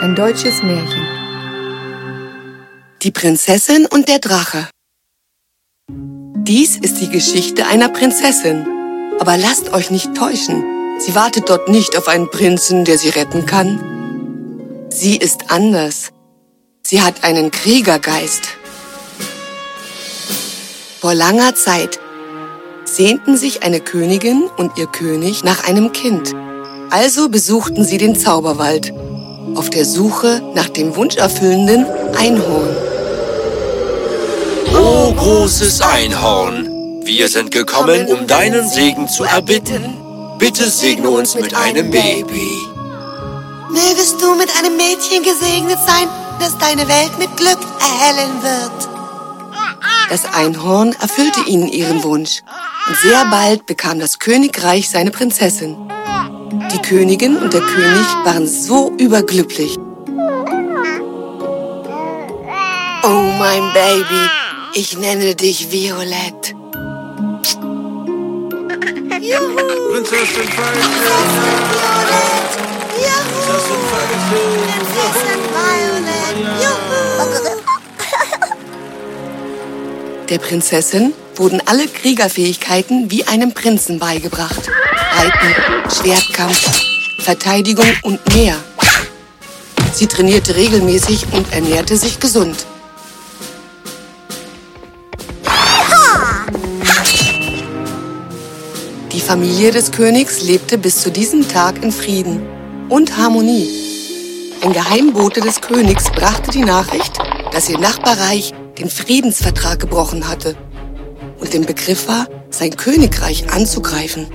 Ein deutsches Märchen. Die Prinzessin und der Drache. Dies ist die Geschichte einer Prinzessin. Aber lasst euch nicht täuschen. Sie wartet dort nicht auf einen Prinzen, der sie retten kann. Sie ist anders. Sie hat einen Kriegergeist. Vor langer Zeit sehnten sich eine Königin und ihr König nach einem Kind. Also besuchten sie den Zauberwald auf der Suche nach dem wunscherfüllenden Einhorn. O großes Einhorn, wir sind gekommen, um deinen Segen zu erbitten. Bitte segne uns mit einem Baby. Mögest du mit einem Mädchen gesegnet sein, das deine Welt mit Glück erhellen wird. Das Einhorn erfüllte ihnen ihren Wunsch. Und sehr bald bekam das Königreich seine Prinzessin. Die Königin und der König waren so überglücklich. Oh, mein Baby, ich nenne dich Violett. Juhu! Prinzessin Violett! Juhu! Prinzessin Violett! Juhu! Der Prinzessin wurden alle Kriegerfähigkeiten wie einem Prinzen beigebracht. Reiten, Schwertkampf, Verteidigung und mehr. Sie trainierte regelmäßig und ernährte sich gesund. Die Familie des Königs lebte bis zu diesem Tag in Frieden und Harmonie. Ein Geheimbote des Königs brachte die Nachricht, dass ihr Nachbarreich den Friedensvertrag gebrochen hatte und im Begriff war, sein Königreich anzugreifen.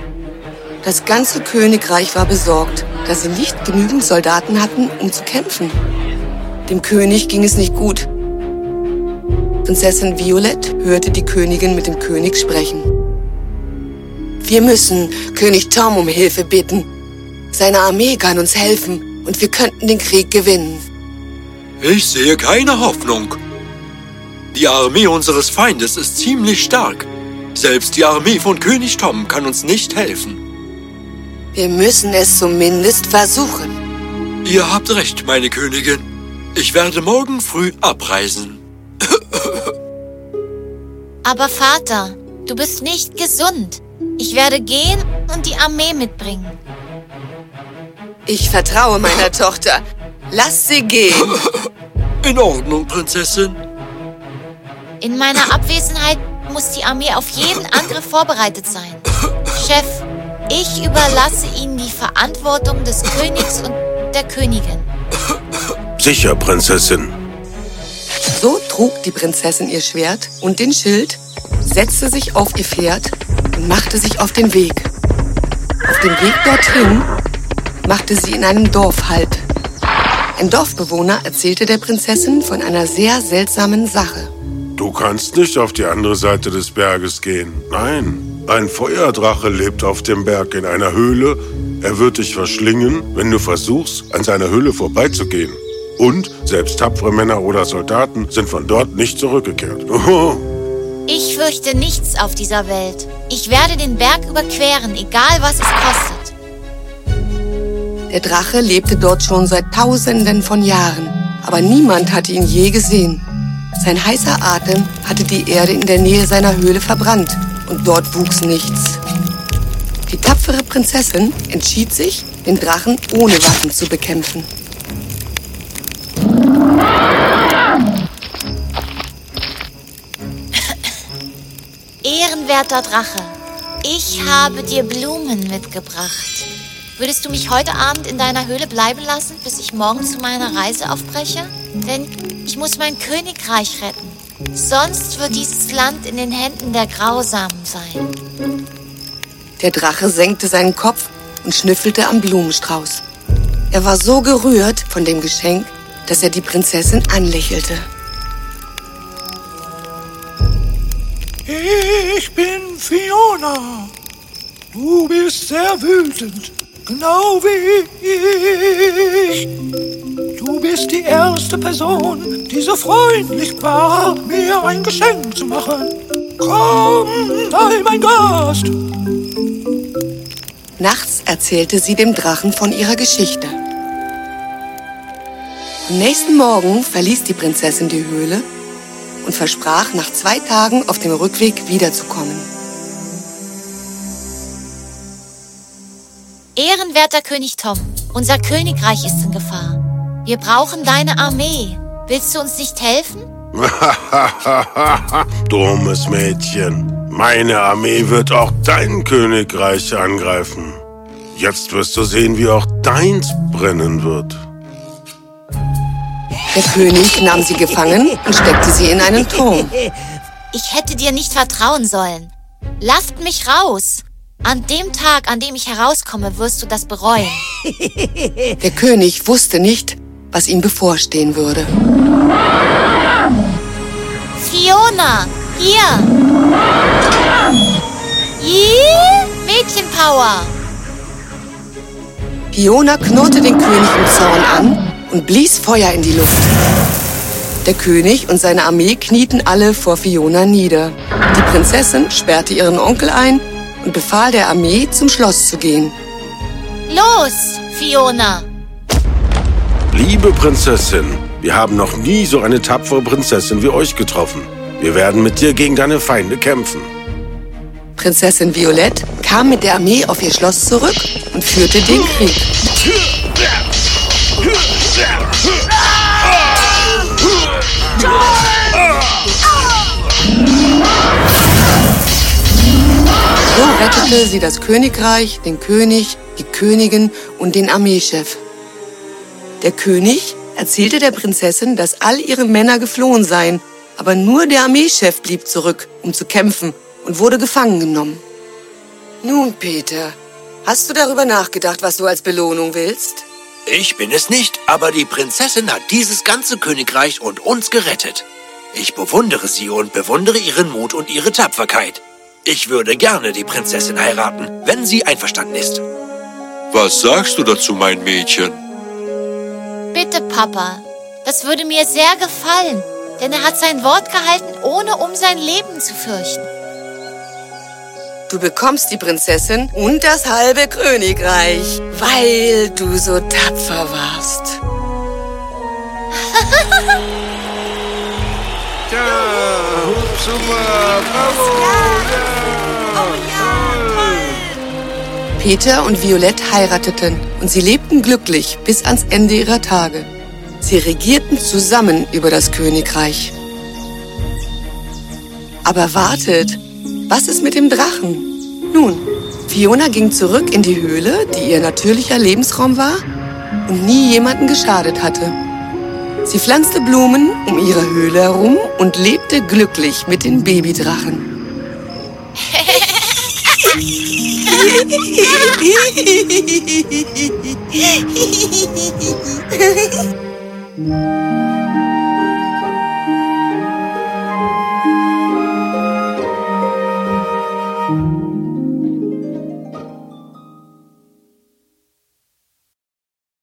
Das ganze Königreich war besorgt, dass sie nicht genügend Soldaten hatten, um zu kämpfen. Dem König ging es nicht gut. Prinzessin Violett hörte die Königin mit dem König sprechen. Wir müssen König Tom um Hilfe bitten. Seine Armee kann uns helfen und wir könnten den Krieg gewinnen. Ich sehe keine Hoffnung. Die Armee unseres Feindes ist ziemlich stark. Selbst die Armee von König Tom kann uns nicht helfen. Wir müssen es zumindest versuchen. Ihr habt recht, meine Königin. Ich werde morgen früh abreisen. Aber Vater, du bist nicht gesund. Ich werde gehen und die Armee mitbringen. Ich vertraue meiner Tochter. Lass sie gehen. In Ordnung, Prinzessin. In meiner Abwesenheit muss die Armee auf jeden Angriff vorbereitet sein. Chef, ich überlasse Ihnen die Verantwortung des Königs und der Königin. Sicher, Prinzessin. So trug die Prinzessin ihr Schwert und den Schild, setzte sich auf ihr Pferd und machte sich auf den Weg. Auf dem Weg dorthin machte sie in einem Dorf Halt. Ein Dorfbewohner erzählte der Prinzessin von einer sehr seltsamen Sache. Du kannst nicht auf die andere Seite des Berges gehen. Nein, ein Feuerdrache lebt auf dem Berg in einer Höhle. Er wird dich verschlingen, wenn du versuchst, an seiner Höhle vorbeizugehen. Und selbst tapfere Männer oder Soldaten sind von dort nicht zurückgekehrt. Ich fürchte nichts auf dieser Welt. Ich werde den Berg überqueren, egal was es kostet. Der Drache lebte dort schon seit Tausenden von Jahren, aber niemand hatte ihn je gesehen. Sein heißer Atem hatte die Erde in der Nähe seiner Höhle verbrannt und dort wuchs nichts. Die tapfere Prinzessin entschied sich, den Drachen ohne Waffen zu bekämpfen. Ehrenwerter Drache, ich habe dir Blumen mitgebracht. Würdest du mich heute Abend in deiner Höhle bleiben lassen, bis ich morgen zu meiner Reise aufbreche? Denn ich muss mein Königreich retten. Sonst wird dieses Land in den Händen der Grausamen sein. Der Drache senkte seinen Kopf und schnüffelte am Blumenstrauß. Er war so gerührt von dem Geschenk, dass er die Prinzessin anlächelte. Ich bin Fiona. Du bist sehr wütend, genau wie ich. Du bist die erste Person, die so freundlich war, mir ein Geschenk zu machen. Komm, sei mein Gast. Nachts erzählte sie dem Drachen von ihrer Geschichte. Am nächsten Morgen verließ die Prinzessin die Höhle und versprach, nach zwei Tagen auf dem Rückweg wiederzukommen. Ehrenwerter König Tom, unser Königreich ist in Gefahr. Wir brauchen deine Armee. Willst du uns nicht helfen? Dummes Mädchen. Meine Armee wird auch dein Königreich angreifen. Jetzt wirst du sehen, wie auch deins brennen wird. Der König nahm sie gefangen und steckte sie in einen Turm. Ich hätte dir nicht vertrauen sollen. Lasst mich raus. An dem Tag, an dem ich herauskomme, wirst du das bereuen. Der König wusste nicht, was ihm bevorstehen würde. Fiona, hier. Yeah, Mädchenpower. Fiona knurrte den König im Zorn an und blies Feuer in die Luft. Der König und seine Armee knieten alle vor Fiona nieder. Die Prinzessin sperrte ihren Onkel ein und befahl der Armee, zum Schloss zu gehen. Los, Fiona. Liebe Prinzessin, wir haben noch nie so eine tapfere Prinzessin wie euch getroffen. Wir werden mit dir gegen deine Feinde kämpfen. Prinzessin Violette kam mit der Armee auf ihr Schloss zurück und führte den Krieg. So rettete sie das Königreich, den König, die Königin und den Armeechef. Der König erzählte der Prinzessin, dass all ihre Männer geflohen seien, aber nur der Armeechef blieb zurück, um zu kämpfen und wurde gefangen genommen. Nun, Peter, hast du darüber nachgedacht, was du als Belohnung willst? Ich bin es nicht, aber die Prinzessin hat dieses ganze Königreich und uns gerettet. Ich bewundere sie und bewundere ihren Mut und ihre Tapferkeit. Ich würde gerne die Prinzessin heiraten, wenn sie einverstanden ist. Was sagst du dazu, mein Mädchen? Bitte, Papa. Das würde mir sehr gefallen, denn er hat sein Wort gehalten, ohne um sein Leben zu fürchten. Du bekommst die Prinzessin und das halbe Königreich, weil du so tapfer warst. Ja, super, bravo, Peter und Violette heirateten und sie lebten glücklich bis ans Ende ihrer Tage. Sie regierten zusammen über das Königreich. Aber wartet, was ist mit dem Drachen? Nun, Fiona ging zurück in die Höhle, die ihr natürlicher Lebensraum war und nie jemanden geschadet hatte. Sie pflanzte Blumen um ihre Höhle herum und lebte glücklich mit den Babydrachen. Hehehehe